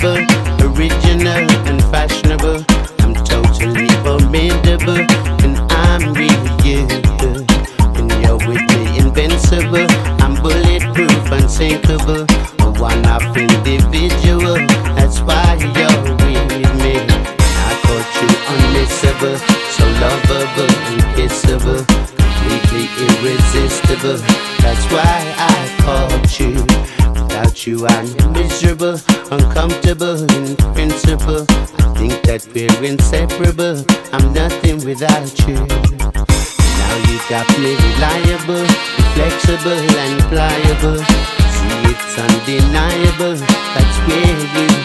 pliable, original and fashionable. I'm totally formidable, and I'm real you. When you're with me, invincible. I'm bulletproof, unsinkable, a one-off individual. That's why you're with me. I caught you unmissable, so lovable and kissable, completely irresistible. That's why I caught you. Without you, I'm miserable, uncomfortable in principle. I think that we're inseparable. I'm nothing without you. Now you got me reliable, flexible and pliable. See, it's undeniable. That's where you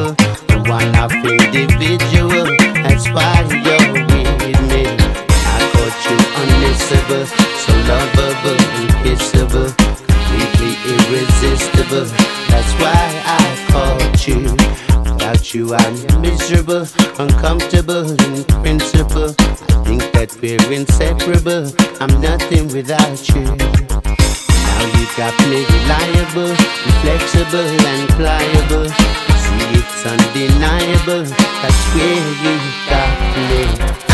unsinkable, a one-off individual. That's why you're with me. I caught you unmissable, so lovable and kissable, completely irresistible. That's why I caught you. Without you, I'm miserable, uncomfortable in principle. I think that we're inseparable. I'm nothing without you. Now you got me reliable, flexible and pliable. It's undeniable. That's where you got me.